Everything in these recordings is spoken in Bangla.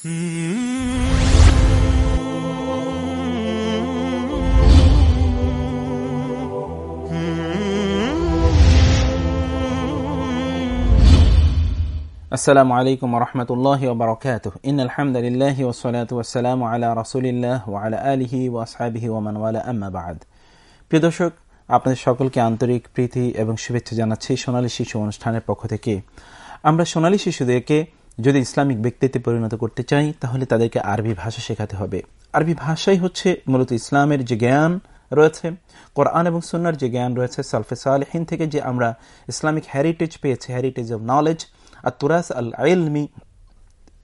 আসসালামু আলাইকুম রহমতুল্লাহ বারকাত ইন আলহামদুলিল্লাহ ওসলাত ওসালাম আল্লাহ রসুলিল্লাহ আল্লাহ আলহি ওয়াসাবিহি ওমান আহমাবাদ প্রিয় দর্শক, আপনাদের সকলকে আন্তরিক প্রীতি এবং শুভেচ্ছা জানাচ্ছি সোনালী শিশু অনুষ্ঠানের পক্ষ থেকে। আমরা সোনালী শিশুদেরকে যদি ইসলামিক ব্যক্তিত্বে পরিণত করতে চাই, তাহলে তাদেরকে আরবি ভাষা শেখাতে হবে। আরবি ভাষাই হচ্ছে মূলত ইসলামের যে জ্ঞান রয়েছে, কোরআন এবং সুন্নার যে জ্ঞান রয়েছে, সালফে সালহীন থেকে যে আমরা ইসলামিক হ্যারিটেজ পেয়েছি হ্যারিটেজ অব নলেজ আর তুরাস আল আইলমি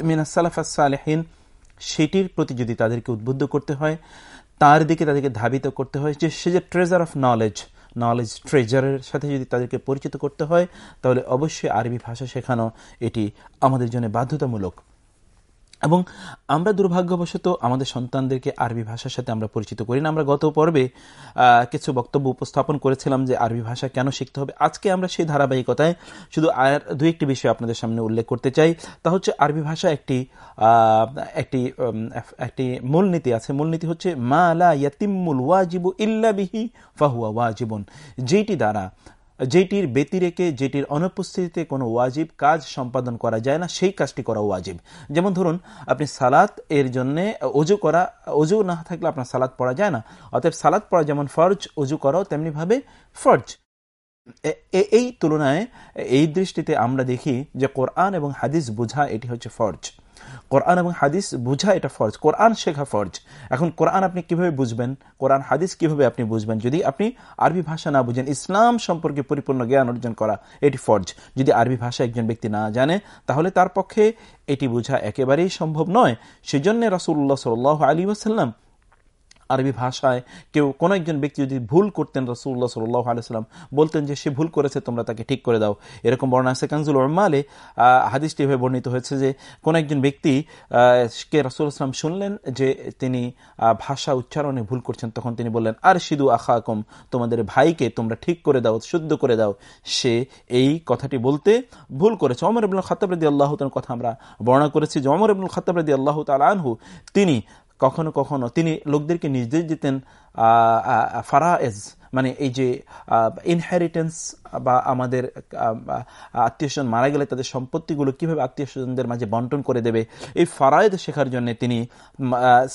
মিনাস সালাফাস সালেহীন, সেটির প্রতি যদি তাদেরকে উদ্বুদ্ধ করতে হয়, তার দিকে তাদেরকে ধাবিত করতে হয় যে সে যে ট্রেজার অফ নলেজ নলেজ ট্রেজারের সাথে যদি তাদেরকে পরিচিত করতে হয়, তাহলে অবশ্যই আরবি ভাষা শেখানো এটি আমাদের জন্য বাধ্যতামূলক। এবং আমরা দুর্ভাগ্যবশত আমাদের সন্তানদেরকে আরবি ভাষার সাথে আমরা পরিচিত করি না। আমরা গত পর্বে কিছু বক্তব্য উপস্থাপন করেছিলাম যে আরবি ভাষা কেন শিখতে হবে। আজকে আমরা সেই ধারাবাহিকতায় শুধু আর দু একটি বিষয় আপনাদের সামনে উল্লেখ করতে চাই। তা হচ্ছে আরবি ভাষা একটি একটি একটি মূলনীতি আছে। মূলনীতি হচ্ছে মা আলা ইয়াতিমুল ওয়াজিবু ইল্লা বিহি ফাহুয়া ওয়াজিবন। যেটি দ্বারা যেটির ব্যতিরেকে, যেটির অনুপস্থিতিতে কোনো ওয়াজিব কাজ সম্পাদন করা যায় না, সেই কাজটি করা ওয়াজিব। যেমন ধরুন, আপনি সালাত এর জন্য অজু করা, অজু না থাকলে আপনার সালাত পড়া যায় না। অতএব সালাত পড়া যেমন ফরজ, অজু করাও তেমনিভাবে ফরজ। এই তুলনায়, এই দৃষ্টিতে আমরা দেখি যে কোরআন এবং হাদিস বোঝা এটি হচ্ছে ফরজ। কোরআন এবং হাদিস বুঝা এটা ফরজ। কোরআন শেখা ফরজ। এখন কোরআন আপনি কীভাবে বুঝবেন? কোরআন, হাদিস কীভাবে আপনি বুঝবেন? যদি আপনি আরবি ভাষা না বুঝেন, ইসলাম সম্পর্কে পরিপূর্ণ জ্ঞান অর্জন করা এটি ফরজ। যদি আরবি ভাষা একজন ব্যক্তি না জানে, তাহলে তার পক্ষে এটি বোঝা একেবারেই সম্ভব নয়। সেজন্য রাসুল্লাহ সাল আলী ওসাল্লাম আরবি ভাষায় কেউ কোনো একজন ব্যক্তি যদি ভুল করতেন রসুল্লাহ সাল্লাহ আলাইসাল্লাম বলতেন যে সে ভুল করেছে, তোমরা তাকে ঠিক করে দাও। এরকম বর্ণা আছে কানজুল ওরমালে হাদিসটি এভাবে বর্ণিত হয়েছে যে, কোনো একজন ব্যক্তি কে রসুল শুনলেন যে তিনি ভাষা উচ্চারণে ভুল করছেন, তখন তিনি বললেন আর সিদু আখা আকম তোমাদের ভাইকে তোমরা ঠিক করে দাও, শুদ্ধ করে দাও। সে এই কথাটি বলতে ভুল করেছে। অমর ইবুল খতাবরদি আল্লাহ কথা আমরা বর্ণনা করেছি যে অমর ইবুল খতাবরদি আল্লাহ তালহু তিনি কখনো কখনো তিনি লোকদেরকে নির্দেশ দিতেন ফারায়েজ মানে এই যে ইনহেরিটেন্স বা আমাদের আত্মীয় স্বজন মারা গেলে তাদের সম্পত্তিগুলো কীভাবে আত্মীয় স্বজনদের মাঝে বন্টন করে দেবে, এই ফারায়েদ শেখার জন্য তিনি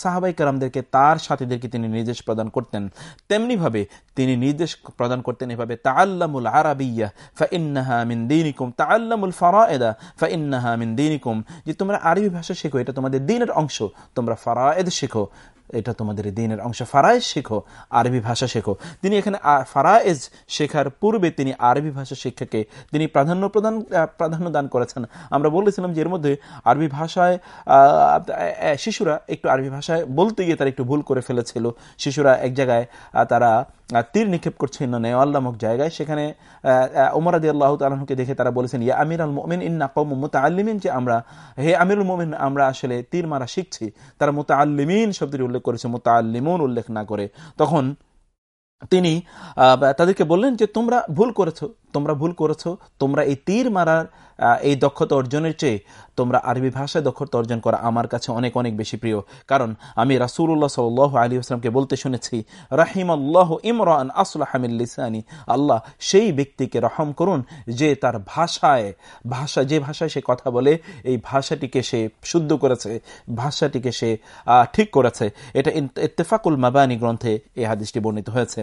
সাহাবাই কারামদেরকে, তার সাথীদেরকে তিনি নির্দেশ প্রদান করতেন। তেমনিভাবে তিনি নির্দেশ প্রদান করতেন এভাবে তাল্লামুল আরাবিয়া ফা ইন্নাহা মিন দিনিকুম তাল্লামুল ফারায়েদা ফা ইন্নাহা মিন দিনিকুম। যে তোমরা আরবি ভাষা শেখো, এটা তোমাদের দিনের অংশ, তোমরা ফারায়েদ শেখো। এটা তোমাদের দিনের অংশ। ফারায়েজ শেখো, আরবি ভাষা শেখো। তিনি এখানে ফারায়েজ শেখার পূর্বে তিনি আরবি ভাষা শিক্ষাকে, তিনি প্রাধান্য প্রদান প্রাধান্য দান করেছেন। আমরা বলেছিলাম যে এর মধ্যে আরবি ভাষায় শিশুরা একটু আরবি ভাষায় বলতে গিয়ে তারা একটু ভুল করে ফেলেছিল। শিশুরা এক জায়গায় তারা তীর নিক্ষেপ করছেন নেওয়াল্লামক জায়গায়। সেখানে ওমর আদি আল্লাহ তালকে দেখে তারা বলেছেন, ইয়া আমির আল মোমিন, ইন্না কৌম মোতাল্লিমিন যে আমরা, হে আমিরুল মোমিন, আমরা আসলে তীর মারা শিখছি। তারা মোতাল্লিমিন শব্দটি উল্লেখ করেছে মোতাল্লিমুন উল্লেখ না করে। তখন তিনি তাদেরকে বললেন যে, তোমরা ভুল করেছ তোমরা ভুল করেছ, তোমরা এই তীর মারার এই দক্ষতা অর্জনের চেয়ে তোমরা আরবি ভাষায় দক্ষতা অর্জন করা আমার কাছে অনেক অনেক বেশি প্রিয়। কারণ আমি রাসুল্লাহ সাল আলী আসলামকে বলতে শুনেছি রাহিম আল্লাহ ইমরান আসলাহামিল্লিসানি আল্লাহ সেই ব্যক্তিকে রহম করুন যে তার ভাষায়, ভাষা, যে ভাষায় সে কথা বলে, এই ভাষাটিকে সে শুদ্ধ করেছে, ভাষাটিকে সে ঠিক করেছে। এটা ইত্তেফাকুল মাবানি গ্রন্থে এই হাদিসটি বর্ণিত হয়েছে।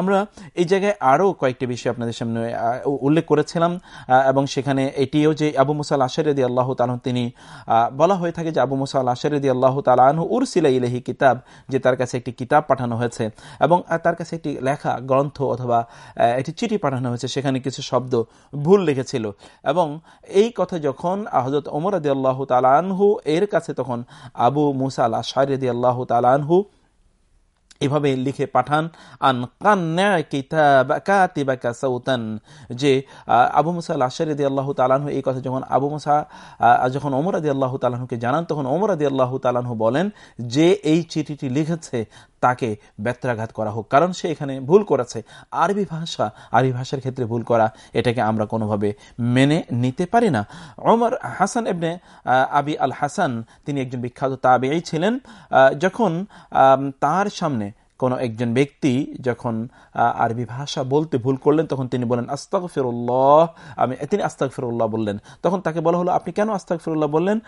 আমরা এই জায়গায় আরও কয়েকটি বিষয় আপনাদের সামনে উল্লেখ করেছিলাম এবং সেখানে এটিও যে আবু মুসাল আশারদি আল্লাহ তালন তিনি বলা হয়ে থাকে যে আবু মুসাল আশারদি আল্লাহ তালাহু উরসিলা ইলেহি কিতাব, যে তার কাছে একটি কিতাব পাঠানো হয়েছে এবং তার কাছে একটি লেখা, গ্রন্থ অথবা একটি চিঠি পাঠানো হয়েছে, সেখানে কিছু শব্দ ভুল লিখেছিল। এবং এই কথা যখন হজরত ওমর আদি আল্লাহ তালানহু এর কাছে তখন আবু মুসাল আশারদি আল্লাহ তালানহু এভাবে লিখে পাঠান, আন কান্নাকাতিবাকাসাউতান যে আবু মুসা আশারদি আল্লাহ তালাহু এই কথা যখন আবু মুসা যখন ওমর আদি আল্লাহ তালাহুকে জানান, তখন ওমর আদি আল্লাহ তালাহু বলেন, যে এই চিঠিটি লিখেছে তাকে ব্যত্রাঘাত করা হোক। কারণ সে এখানে ভুল করেছে। আরবি ভাষা, আরবি ভাষার ক্ষেত্রে ভুল করা, এটাকে আমরা কোনোভাবে মেনে নিতে পারি না। ওমর হাসান এবনে আবি আল হাসান তিনি একজন বিখ্যাত তাবেই ছিলেন যখন তার সামনে কোনো একজন ব্যক্তি যখন আরবি ভাষা বলতে ভুল করলেন, তখন তিনি বলেন আস্তাক ফিরুল্লাহ আমি, তিনি আস্তাক ফিরুল্লাহ বললেন। তখন তাকে বলা হলো, আপনি কেন আস্তাক ফিরুল্লাহ বললেন?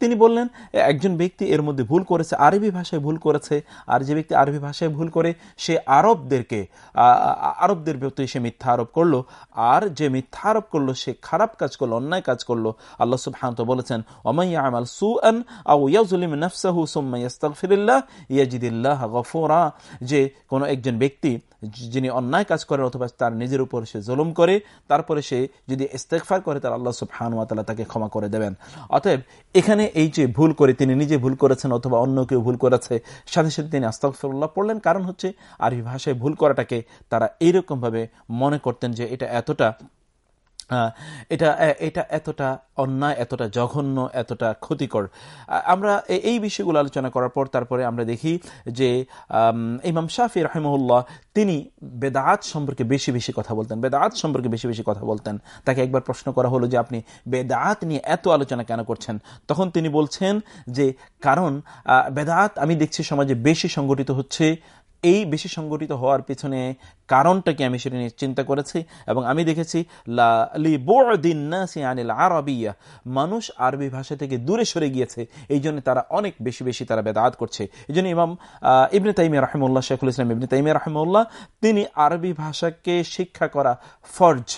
তিনি বললেন, একজন ব্যক্তি এর মধ্যে ভুল করেছে, আরবি ভাষায় ভুল করেছে, আর যে ব্যক্তি আরবি ভাষায় ভুল করে, সে আরবদেরকে আরবদের প্রতি সে মিথ্যা আরোপ করল, আর যে মিথ্যা আরোপ করল, সে খারাপ কাজ করল, অন্যায় কাজ করল। আল্লাহ সুবহান তো বলেছেন ওমাইয়া আমাল সু আন আউ ইয়াজুলিম নাফসাহু সুম্মা ইয়াস্তাগফিরিল্লাহ ইয়াজিদিল্লাহ গফুরা। যে কোনো একজন ব্যক্তি, যিনি অন্যায় কাজ করেন, অথবা তার নিজের উপর সে জুলুম করে, তারপরে সে যদি ইস্তেকফার করে তার আল্লাহ সুবহানুয়াতালা তাকে ক্ষমা করে দেবেন। অতএব, এখানে এই যে ভুল করে তিনি নিজে ভুল করেছেন অথবা অন্য কেউ ভুল করেছে, সাথে সাথে তিনি আস্তাফরুল্লাহ পড়লেন। কারণ হচ্ছে আরবি ভাষায় ভুল করাটাকে তারা এইরকমভাবে মনে করতেন যে এটা এতটা এটা এটা এতটা অন্যায়, এতটা জঘন্য, এতটা ক্ষতিকর। আমরা এই বিষয়গুলো আলোচনা করার পর তারপরে আমরা দেখি যে ইমাম শাফি রহমউল্লাহ তিনি বেদাত সম্পর্কে বেশি বেশি কথা বলতেন, বেদাত সম্পর্কে বেশি বেশি কথা বলতেন। তাকে একবার প্রশ্ন করা হলো যে, আপনি বেদাত নিয়ে এত আলোচনা কেন করছেন? তখন তিনি বলছেন যে, কারণ বেদাত আমি দেখছি সমাজে বেশি সংগঠিত হচ্ছে এই বেশি সংগঠিত হওয়ার পিছনে কারণটা কি আমি সেটা নিয়ে চিন্তা করেছি এবং আমি দেখেছি আরবিয়া। মানুষ আরবি ভাষা থেকে দূরে সরে গিয়েছে এই জন্য তারা অনেক বেশি বেশি তারা বেদাত করছে। এই জন্য ইমাম ইবনে তাইমিয়া রহমুল্লাহ শেখুল ইসলাম ইবনে তাইমিয়া রহমুল্লাহ তিনি আরবি ভাষাকে শিক্ষা করা ফর্জ।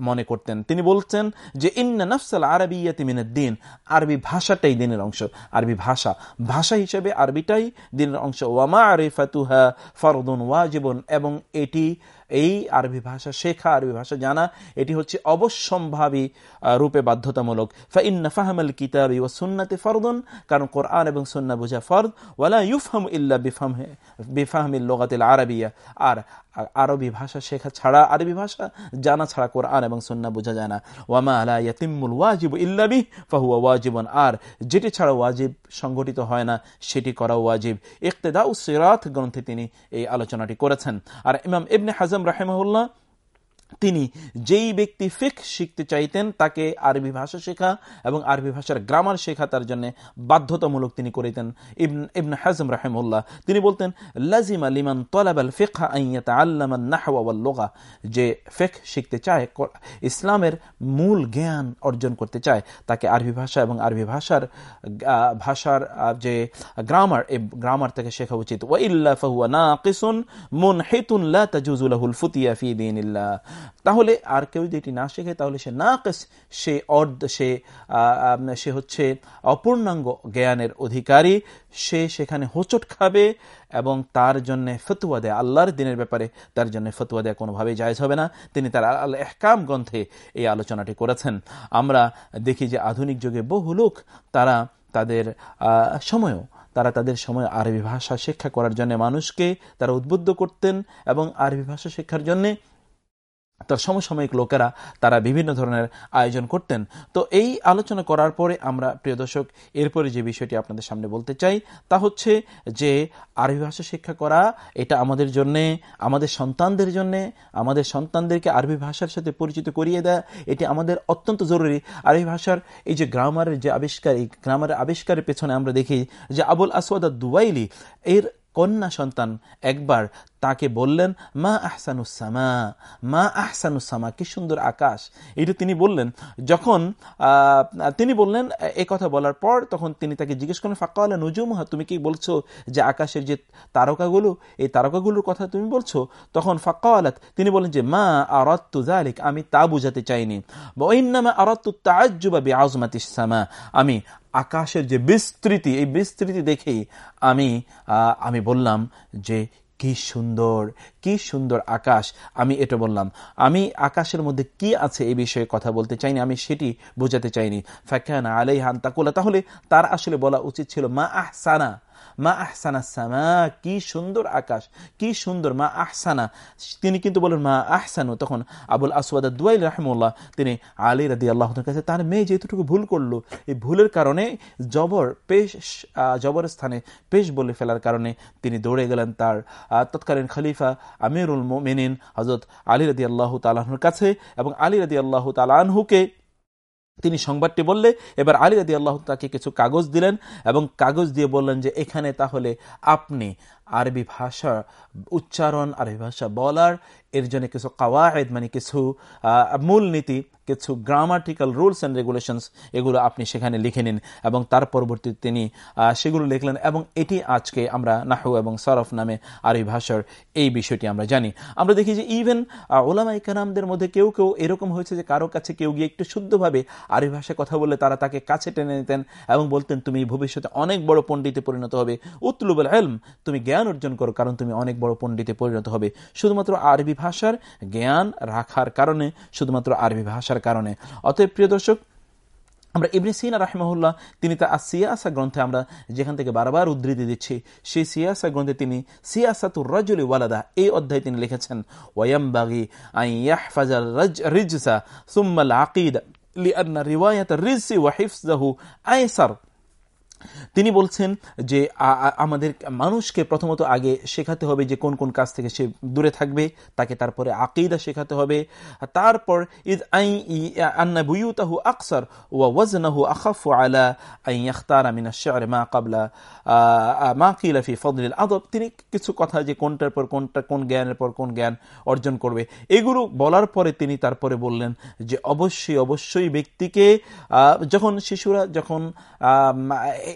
মনে করতেন। তিনি বলছেন যে, ইন্না নফসাল আরবিয়াতি দিন। আরবি ভাষাটাই দিনের অংশ। আরবি ভাষা। ভাষা হিসেবে আরবিটাই দিনের অংশ। ওয়ামা আরিফাতুহা ফরদুন ওয়াজিবন। এবং এটি এই আরবি ভাষা শেখা আরবি ভাষা জানা, এটি হচ্ছে অবশ্যম্ভাবী রূপে বাধ্যতামূলক। ফাইন্না ফাহমাল কিতাবি ও সুন্নাতে ফরদন, কারণ কোরআন এবং সুন্না বুঝা ফরদ ওয়ালা ইউফহাম ইল্লা বিফাম বিফাহমিল লোগাতিল আরবিয়া। আর আরবি ভাষা শেখা ছাড়া আরবি ভাষা জানা ছাড়া কোরআন এবং সুন্না বোঝা যায় না। ওয়ামা আলা ইয়াতিমুল ওয়াজিব ইল্লাবি ফাহুয়া ওয়াজিবন। আর, যেটি ছাড়া ওয়াজিব সংগঠিত হয় না, সেটি করা ওয়াজিব। ইকতেদা সিরাত গ্রন্থে তিনি এই আলোচনাটি করেছেন। আর ইমাম ইবনে হাজম রাহেমাহুল্লাহ তিনি যেই ব্যক্তি ফিক শিখতে চাইতেন, তাকে আরবি ভাষা শেখা এবং আরবি ভাষার গ্রামার শেখা তার জন্য বাধ্যতামূলক তিনি করিতেন। ইবন হাজম রাহেমুল্লাহ, তিনি বলতেন, লাজিম আলিমান তলাবাল ফিকহা আইয়াতা আল্লামান নাহওয়াল লোগা যে ফেক শিখতে চায় ইসলামের মূল জ্ঞান অর্জন করতে চায়, তাকে আরবি ভাষা এবং আরবি ভাষার ভাষার যে গ্রামার এই গ্রামার থেকে শেখা উচিত। ওয়াইল্লা ফাহুয়া নাকিসুন মুনহিতুন লা তাজুজুলাহুল ফুতিয়া ফি দীনিল্লাহ তাহলে আর কেউ যদি এটি না শেখে, তাহলে সে না সে অর্ধ, সে সে হচ্ছে অপূর্ণাঙ্গ জ্ঞানের অধিকারী। সে সেখানে হোঁচট খাবে এবং তার জন্য ফতুয়া দেয়, আল্লাহর দিনের ব্যাপারে তার জন্য ফতুয়া দেয়া কোনোভাবেই জায়জ হবে না। তিনি তার আল্লাহ এহকাম গ্রন্থে এই আলোচনাটি করেছেন। আমরা দেখি যে আধুনিক যুগে বহু লোক তারা তাদের সময়ও, তারা তাদের সময় আরবি ভাষা শিক্ষা করার জন্য মানুষকে তারা উদ্বুদ্ধ করতেন এবং আরবি ভাষা শিক্ষার জন্যে তার সমসাময়িক লোকেরা তারা বিভিন্ন ধরনের আয়োজন করতেন। তো এই আলোচনা করার পরে আমরা, প্রিয় দর্শক, এরপরে যে বিষয়টি আপনাদের সামনে বলতে চাই, তা হচ্ছে যে আরবি ভাষা শিক্ষা করা, এটা আমাদের জন্য, আমাদের সন্তানদের জন্য, আমাদের সন্তানদেরকে আরবি ভাষার সাথে পরিচিত করিয়ে দেয়, এটি আমাদের অত্যন্ত জরুরি। আরবি ভাষার এই যে গ্রামারের যে আবিষ্কার, এই গ্রামারের আবিষ্কারের পেছনে আমরা দেখি যে আবুল আসওয়াদ দুবাইলি এর কন্যা সন্তান একবার তাকে বললেন, মা আহসানুসামা মা আহসানুসামা কি সুন্দর আকাশ। এটা তিনি বললেন, যখন তিনি বললেন এ কথা বলার পর তখন তিনি তাকে জিজ্ঞেস করেন ফাঁকা নুজুমহা, তুমি কি বলছো যে আকাশের যে তারকাগুলো, এই তারকাগুলোর কথা তুমি বলছো? তখন ফাঁকা আলাত তিনি বলেন যে, মা আরত্তু জালিক আমি তা বুঝাতে চাইনি। ওইনামা আরত্তু আমি আকাশের যে বিস্তৃতি, এই বিস্তৃতি দেখেই আমি আমি বললাম যে কি সুন্দর কি সুন্দর আকাশ। আমি এটা বললাম। আমি আকাশের মধ্যে কি আছে এই বিষয়ে কথা বলতে চাইনি, আমি সেটি বোঝাতে চাইনি। ফ্যাকান আলাই হান তাকুলা। তাহলে তার আসলে বলা উচিত ছিল মা আহসানা। মা আহসানা সামা, কি সুন্দর আকাশ, কি সুন্দর মা আহসানা। তিনি কিন্তু বলেন, মা আহসানু। তখন আবুল আসওয়াদ দুয়াইল রাহমুল্লাহ তিনি আলী রাদি আল্লাহর কাছে তার মেয়ে যেহেতুটুকু ভুল করল, এই ভুলের কারণে জবর পেশ জবর স্থানে পেশ বলে ফেলার কারণে তিনি দৌড়ে গেলেন তার তৎকালীন খলিফা আমিরুল মেনিন হজরত আলী রাদি আল্লাহ তালাহুর কাছে এবং আলী রাদি আল্লাহ তালাহুকে তিনি সংবাদটি বললে, এবার আলী রাদি আল্লাহ তাকে কিছু কাগজ দিলেন এবং কাগজ দিয়ে বললেন যে, এখানে তাহলে আপনি আরবি ভাষা, উচ্চারণ আরবি ভাষা বলার, এর জন্য কিছু কাওয়ায়দ মানে কিছু মূলনীতি, কিছু গ্রামাটিক্যাল রুলস অ্যান্ড রেগুলেশনস এগুলো আপনি সেখানে লিখে নিন এবং তার পরবর্তীতে তিনি সেগুলো লিখলেন এবং এটি আজকে আমরা নাহু এবং সরফ নামে আরবি ভাষার এই বিষয়টি আমরা জানি। আমরা দেখি যে ইভেন ওলামা ইকানামদের মধ্যে কেউ কেউ এরকম হয়েছে যে কারও কাছে কেউ গিয়ে একটু শুদ্ধভাবে আরবি ভাষায় কথা বললে তারা তাকে কাছে টেনে নিতেন এবং বলতেন, তুমি ভবিষ্যতে অনেক বড় পণ্ডিতে পরিণত হবে। উতলুবুল হেলম তুমি জ্ঞান অর্জন করো, কারণ তুমি অনেক বড় পণ্ডিতে পরিণত হবে। শুধুমাত্র আরবি ভাষার জ্ঞান রাখার কারণে, শুধুমাত্র আরবি ভাষার কারণে। অতএব প্রিয় দর্শক, আমরা ইবনে সিনা রাহমাহুল্লাহ, তিনি তা সিয়াসা গ্রন্থে আমরা যেখান থেকে বারবার উদ্ধৃতি দিচ্ছি, সেই সিয়াসা গ্রন্থে তিনি সিয়াসাতুর রাজুলি ওয়ালাদা, এই অধ্যায় তিনি লিখেছেন ওয়াম বাগি আই ইয়াহফাজাল রিজসা সুম্মাল আকিদ লিআন্না রিওয়ায়াত রিজসি ওয়া আইসার। তিনি বলছেন যে আমাদের মানুষকে প্রথমত আগে শেখাতে হবে যে কোন কোন কাজ থেকে সে দূরে থাকবে, তাকে তারপরে আকিদা শেখাতে হবে। তারপর, ইদ আই আন্না বুয়ুতাহু আকসর ওয়া ওয়াজনাহু আখাফু আলা আই আখতার আমিনা মা কাবলা মা কিলাফি ফদলিল আদব। তিনি কিছু কথা যে কোনটার পর কোনটা, কোন জ্ঞানের পর কোন জ্ঞান অর্জন করবে, এগুলো বলার পরে তিনি তারপরে বললেন যে, অবশ্যই অবশ্যই ব্যক্তিকে যখন শিশুরা যখন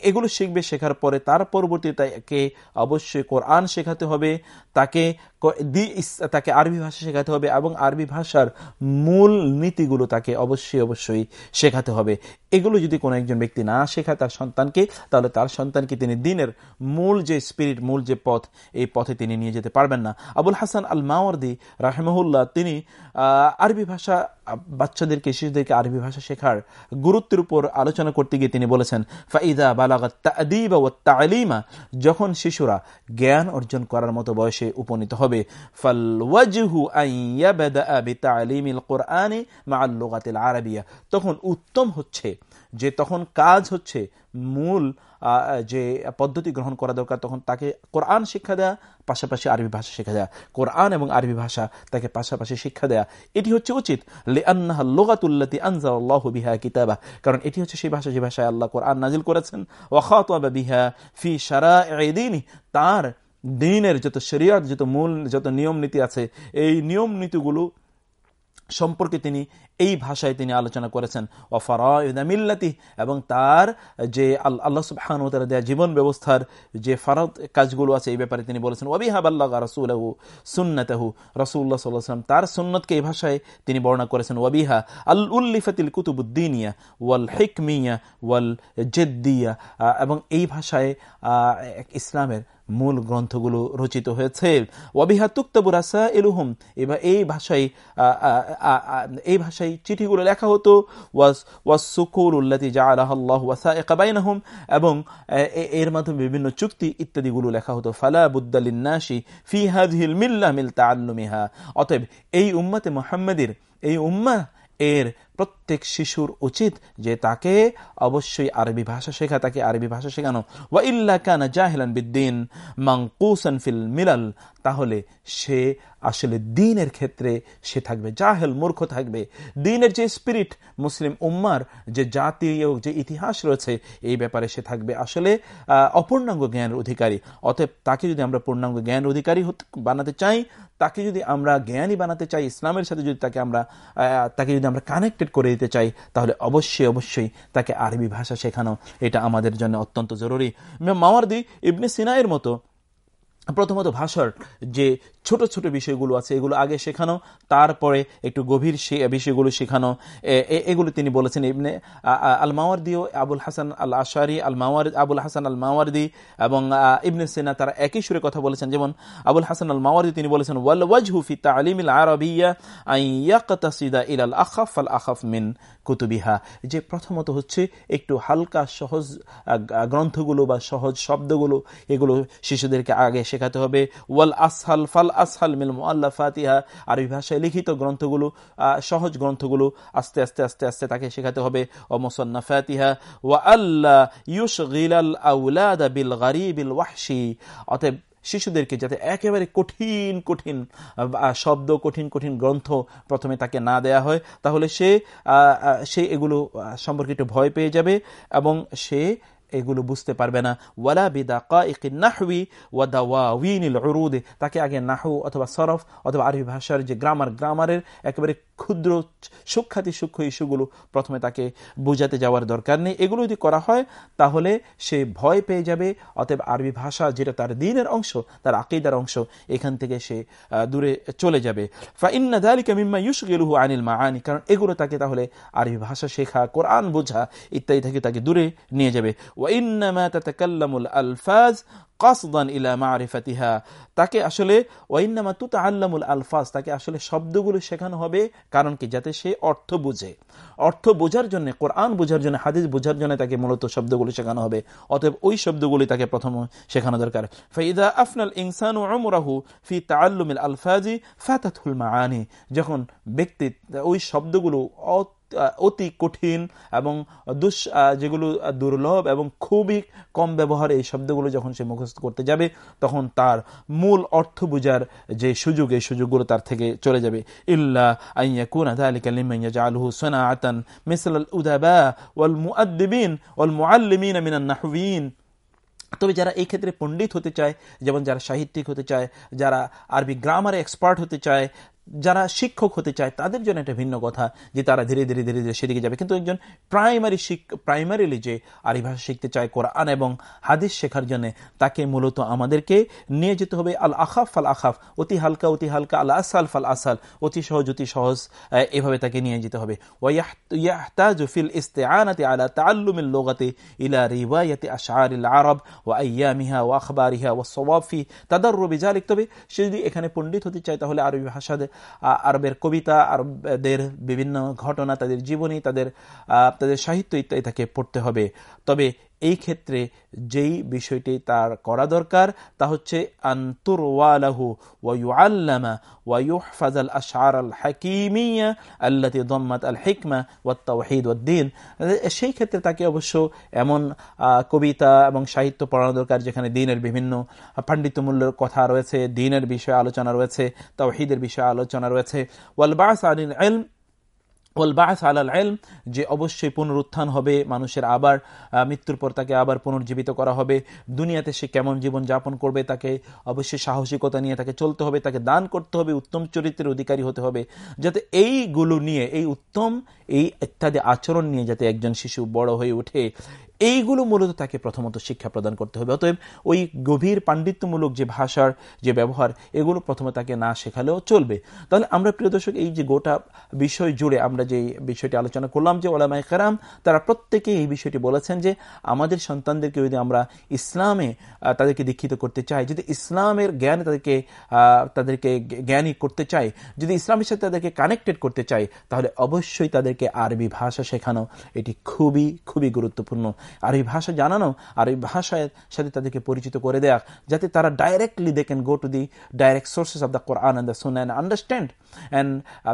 এগুলো শিখবে শেখার পরে তার পরবর্তী তাকে অবশ্যই কোরআন শেখাতে হবে। তাকে তাকে আরবি ভাষা শেখাতে হবে এবং আরবি ভাষার মূল নীতিগুলো তাকে অবশ্যই অবশ্যই শেখাতে হবে। এগুলো যদি কোনো একজন ব্যক্তি না শেখায় তার সন্তানকে, তাহলে তার সন্তানকে তিনি দিনের মূল যে স্পিরিট মূল যে পথ, এই পথে তিনি নিয়ে যেতে পারবেন না। আবুল হাসান আল মাওয়ার্দি রাহেমহুল্লাহ, তিনি আরবি ভাষা বাচ্চাদেরকে, শিশুদেরকে আরবি ভাষা শেখার গুরুত্বের উপর আলোচনা করতে গিয়ে তিনি বলেছেন, ফাইদা বালাগা ও তালিমা যখন শিশুরা জ্ঞান অর্জন করার মতো বয়সে উপনীত হবে ফালওয়াজহু কোরআনে মা আরবিয়া। তখন উত্তম হচ্ছে, যে তখন কাজ হচ্ছে, মূল যে পদ্ধতি গ্রহণ করা দরকার, তখন তাকে কোরআন শিক্ষা দেয়া, পাশাপাশি আরবি ভাষা শিক্ষা দেয়া। কোরআন এবং আরবি ভাষা তাকে পাশাপাশি শিক্ষা দেয়া। এটি হচ্ছে উচিত। কারণ এটি হচ্ছে সেই ভাষা, যে ভাষায় আল্লাহ কোরআন নাজিল করেছেন। ওয়াখাত বিহা ফি সারা তার দিনের যত শরিয়াত, যত মূল, যত নিয়ম নীতি আছে, এই নিয়ম নীতিগুলো সম্পর্কে তিনি এই ভাষায় তিনি আলোচনা করেছেন। ওফারিল্লাতি এবং তার যে আল্লাহ সুবহান দেয়া জীবন ব্যবস্থার যে ফারদ কাজগুলো আছে, এই ব্যাপারে তিনি বলেছেন ওবিহাব আল্লাহ রসুলহু সুন্নতহু রসুল্লাহ সাল্লাম তার সুন্নতকে এই ভাষায় তিনি বর্ণনা করেছেন ওয়াবিহা আল উল্লিফাতিল কুতুবুদ্দিনিয়া ওয়াল হেকমিয়া ওয়াল জেদ্দিয়া এবং এই ভাষায় ইসলামের মূল গ্রন্থগুলো রচিত হয়েছে। ওয়াবিহা তুক্তাবুরাসা এলুহুম এবার এই ভাষায় এই ভাষায় চিঠিগুলো লেখা হতো, ওয়াস ওয়াস সুকুর উল্লাতি জা আল্লাহ ওয়াসা একাবাইনাহুম এবং এর মাধ্যমে বিভিন্ন চুক্তি ইত্যাদিগুলো লেখা হতো। ফালা বুদ্দালিন্নাসি ফি হাজহিল মিল্লা মিল তাল্লুমিহা অতএব এই উম্মাতে মোহাম্মদের, এই উম্মা এর প্রত্যেক শিশুর উচিত যে তাকে অবশ্যই আরবি ভাষা শেখা, তাকে আরবি ভাষা শেখানো। ওয়া ইল্লা কানা জাহিলান বিদ্দিন, মাংকুসান ফিল মিলাল, তাহলে সে আসলে দিনের ক্ষেত্রে সে থাকবে, জাহেল মূর্খ থাকবে। দিনের যে স্পিরিট মুসলিম উম্মার, যে জাতীয় যে ইতিহাস রয়েছে, এই ব্যাপারে সে থাকবে আসলে অপূর্ণাঙ্গ জ্ঞানের অধিকারী। অতএব তাকে যদি আমরা পূর্ণাঙ্গ জ্ঞান অধিকারী বানাতে চাই, তাকে যদি আমরা জ্ঞানী বানাতে চাই, ইসলামের সাথে যদি তাকে আমরা তাকে যদি আমরা কানেক্টেড করে দিতে চাই, তাহলে অবশ্যই অবশ্যই তাকে আরবি ভাষা শেখানো, এটা আমাদের জন্য অত্যন্ত জরুরি। মামারদি ইবনে সিনাইয়ের মতো প্রথমত ভাষার যে ছোট ছোট বিষয়গুলো আছে, এগুলো আগে শেখানো, তারপরে একটু গভীর বিষয়গুলো শেখানো। এগুলো তিনি বলেছেন ইবনে আল মাওয়ারদিও আবুল হাসান আল আশারি আল মাওয়ার আবুল হাসান আল মাওয়ারদি এবং ইবনে সেনা তারা একই সুরে কথা বলেছেন। যেমন আবুল হাসান আল মাওয়ারদি তিনি বলেছেন ওয়াল ওয়াজহু ফি তালিম আল আরবিয়া আইয়াকতাসিদা ইল আল আখাফ আল আখাফ মিন। কুতুবিহা, যে প্রথমত হচ্ছে একটু হালকা, সহজ গ্রন্থগুলো বা সহজ শব্দগুলো, এগুলো শিশুদেরকে আগে শেখাতে হবে। ওয়াল আসহাল ফাল আসহাল মিল মোয়াল্লা ফাতিহা আরবি ভাষায় লিখিত গ্রন্থগুলো সহজ গ্রন্থগুলো আস্তে আস্তে আস্তে আস্তে তাকে শেখাতে হবে। ও মোসন্না ফাতিহা ওয়া আল্লাহ ইউস গিলাল আউলাদ বিল বিল ওয়াহশি। অতএব শিশুদেরকে যাতে একেবারে কঠিন কঠিন শব্দ, কঠিন কঠিন গ্রন্থ প্রথমে তাকে না দেয়া হয়, তাহলে সে সে এগুলো সম্পর্কে একটু ভয় পেয়ে যাবে এবং সে এগুলো বুঝতে পারবে না। ওয়ালা বিদা কাহবি ওয়াদাওয়াউদ্ তাকে আগে নাহু অথবা সরফ অথবা আরবি ভাষার যে গ্রামার গ্রামারের একেবারে ক্ষুদ্র সূক্ষাতি সূক্ষ্ম ইস্যুগুলো প্রথমে তাকে বুঝাতে যাওয়ার দরকার নেই। এগুলো যদি করা হয়, তাহলে সে ভয় পেয়ে যাবে। অতএব আরবি ভাষা যেটা তার দিনের অংশ, তার আকিদার অংশ, এখান থেকে সে দূরে চলে যাবে। ফাইন্না দালিকা মিম্মা আনিল মা আনি কারণ এগুলো তাকে তাহলে আরবি ভাষা শেখা, কোরআন বোঝা ইত্যাদি থেকে তাকে দূরে নিয়ে যাবে। ওয়াইন্নামা তাতাকাল্লামুল আলফাজ কাসদান ইলা মারিফাতিহা। তাকে আসলে ওয়াইন্নামা তুতা আল্লামুল আলফাজ, তাকে আসলে শব্দগুলো শেখানো হবে, কারণ কি? যাতে সে অর্থ বুঝে। অর্থ বোঝার জন্য, কোরআন বোঝার জন্য, হাদিস বোঝার জন্য তাকে মূলত শব্দগুলো শেখানো হবে, অতএব ওই শব্দগুলি তাকে প্রথম শেখানো দরকার। ফাইদা আফনাল ইনসান ওমরাহু ফি তাল্লুমিল আলফাজি ফাতাতুল মাআনি। যখন ব্যক্তি ওই শব্দগুলো অতি কঠিন এবং দুঃ যেগুলো দুর্লভ এবং খুবই কম ব্যবহার এই শব্দগুলো যখন সে মুখস্থ করতে যাবে, তখন তার মূল অর্থ বুঝার যে সুযোগ, এই সুযোগগুলো তার থেকে চলে যাবে। ইল্লা আইয়াকুন ইয়াজআলুহু সানাআতান মিসল উদাবা ওয়াল মুআদ্দিবিন ওয়াল মুআল্লিমিন মিনান নাহউইন। তবে যারা এই ক্ষেত্রে পণ্ডিত হতে চায়, যেমন যারা সাহিত্যিক হতে চায়, যারা আরবি গ্রামারে এক্সপার্ট হতে চায় যারা শিক্ষক হতে চায়, তাদের জন্য একটা ভিন্ন কথা যে তারা ধীরে ধীরে ধীরে ধীরে সেদিকে যাবে। কিন্তু একজন প্রাইমারি প্রাইমারিলি যে আরবি ভাষা শিখতে চায় কোরআন এবং হাদিস শেখার জন্য, তাকে মূলত আমাদেরকে নিয়ে যেতে হবে আল আখাফ আল আখাফ, অতি হালকা অতি হালকা, আল আসাল ফাল আসাল, অতি সহজ অতি সহজ এভাবে তাকে নিয়ে যেতে হবে। ফিল ইস্তেআনাতি আলা তাল্লুমিল লোগাতে ইলা রিওয়ায়াতি আশআরিল আরব ও আইয়ামিহা ও আখবারিহা ও সওয়াফি তাদাররুবি জালিক তবে সে যদি এখানে পণ্ডিত হতে চায়, তাহলে আরবি ভাষা আরবের কবিতা, আরবদের বিভিন্ন ঘটনা, তাদের জীবনী, তাদের তাদের সাহিত্য ইত্যাদি তাকে পড়তে হবে। তবে এই ক্ষেত্রে যেই বিষয়টি তার করা দরকার, তা হচ্ছে আন্তুর ওয়ালাহু ওয়াইউআল্লামা ওয়াইউহফাজ আল হাকিমিয়া আল সেই ক্ষেত্রে তাকে অবশ্য এমন কবিতা এবং সাহিত্য পড়ানো দরকার যেখানে দিনের বিভিন্ন পাণ্ডিত্যমূল্যের কথা রয়েছে, দিনের বিষয়ে আলোচনা রয়েছে, তাওহিদের বিষয়ে আলোচনা রয়েছে। ওয়াল বাস আনিল ইলম ওলবাস আলাল যে অবশ্যই পুনরুত্থান হবে, মানুষের আবার মৃত্যুর পর তাকে আবার পুনর্জীবিত করা হবে। দুনিয়াতে সে কেমন জীবন যাপন করবে, তাকে অবশ্যই সাহসিকতা নিয়ে তাকে চলতে হবে, তাকে দান করতে হবে, উত্তম চরিত্রের অধিকারী হতে হবে। যাতে এইগুলো নিয়ে, এই উত্তম, এই ইত্যাদি আচরণ নিয়ে যাতে একজন শিশু বড় হয়ে ওঠে, এইগুলো মূলত তাকে প্রথমত শিক্ষা প্রদান করতে হবে। অতএব ওই গভীর পাণ্ডিত্যমূলক যে ভাষার যে ব্যবহার, এগুলো প্রথমে তাকে না শেখালেও চলবে। তাহলে আমরা প্রিয় দর্শক, এই যে গোটা বিষয় জুড়ে আমরা যে বিষয়টি আলোচনা করলাম যে ওলামাই খারাম তারা প্রত্যেকে এই বিষয়টি বলেছেন যে আমাদের সন্তানদেরকে যদি আমরা ইসলামে তাদেরকে দীক্ষিত করতে চাই, যদি ইসলামের জ্ঞান তাদেরকে তাদেরকে জ্ঞানী করতে চাই, যদি ইসলামের সাথে তাদেরকে কানেক্টেড করতে চাই, তাহলে অবশ্যই তাদেরকে আরবি ভাষা শেখানো এটি খুবই খুবই গুরুত্বপূর্ণ। আর এই ভাষা জানানো আর এই ভাষার সাথে তাদেরকে পরিচিত করে দেয়া, যাতে তারা directly they can go to the direct sources of the Quran and the sunnah and understand and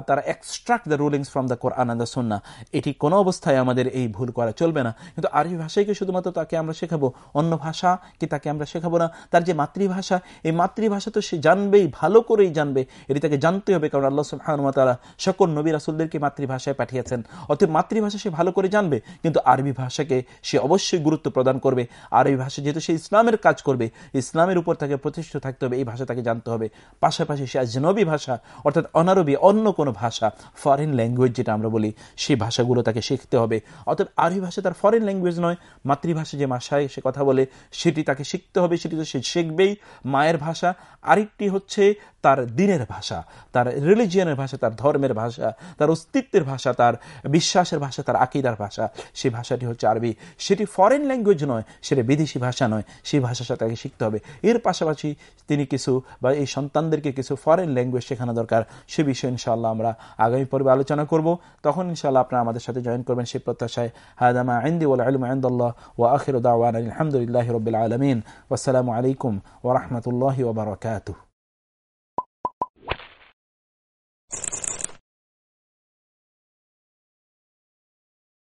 তারা extract the rulings from the Quran the sunnah এটি কোনো অবস্থায় আমাদের এই ভুল করা চলবে না। কিন্তু আরবি ভাষায় শুধুমাত্র তাকে আমরা শেখাবো, অন্য ভাষা কি তাকে আমরা শেখাবো না? তার যে মাতৃভাষা, এই মাতৃভাষা তো সে জানবেই, ভালো করেই জানবে। এটি তাকে জানতে হবে, কারণ আল্লাহ সুহানুমাতারা সকল নবী রাসুলদেরকে মাতৃভাষায় পাঠিয়েছেন। অতএব মাতৃভাষা সে ভালো করে জানবে, কিন্তু আরবি ভাষাকে সে অবশ্যই গুরুত্ব প্রদান করবে। আর এই ভাষা যেহেতু সে ইসলামের কাজ করবে, ইসলামের উপর তাকে প্রতিষ্ঠিত থাকতে হবে, এই ভাষা তাকে জানতে হবে। পাশাপাশি সে আজনবী ভাষা, অর্থাৎ অনারবী অন্য কোনো ভাষা ফরেন ল্যাঙ্গুয়েজ যেটা আমরা বলি, সেই ভাষাগুলো তাকে শিখতে হবে। অতএব আরবি ভাষা তার ফরেন ল্যাঙ্গুয়েজ নয়, মাতৃভাষা যে ভাষায় সে কথা বলে, সেটি তাকে শিখতে হবে, সেটি তো সে শিখবেই। মায়ের ভাষা, আরেকটি হচ্ছে তার দিনের ভাষা, তার রিলিজিয়ানের ভাষা, তার ধর্মের ভাষা, তার অস্তিত্বের ভাষা, তার বিশ্বাসের ভাষা, তার আকিদার ভাষা, সেই ভাষাটি হচ্ছে আরবি। সেটি ফরেন ল্যাঙ্গুয়েজ নয়, সেটা বিদেশি ভাষা নয়, সেই সাথে তাকে শিখতে হবে। এর পাশাপাশি তিনি কিছু বা এই সন্তানদেরকে কিছু ফরেন ল্যাঙ্গুয়েজ শেখানো দরকার, সে বিষয়ে ইনশাআল্লাহ আমরা আগামী পর্বে আলোচনা করব। তখন ইনশাআল্লাহ আপনারা আমাদের সাথে জয়েন করবেন সেই প্রত্যাশায়। হাদামা আইন্দি ওয়াল আলম আইন্দাল্লাহ ও আখির দাওয়ান আলহামদুলিল্লাহ রবিল আলমিন। আসসালামু আলাইকুম ওরহমতুল্লাহ ওবরাকাতুহ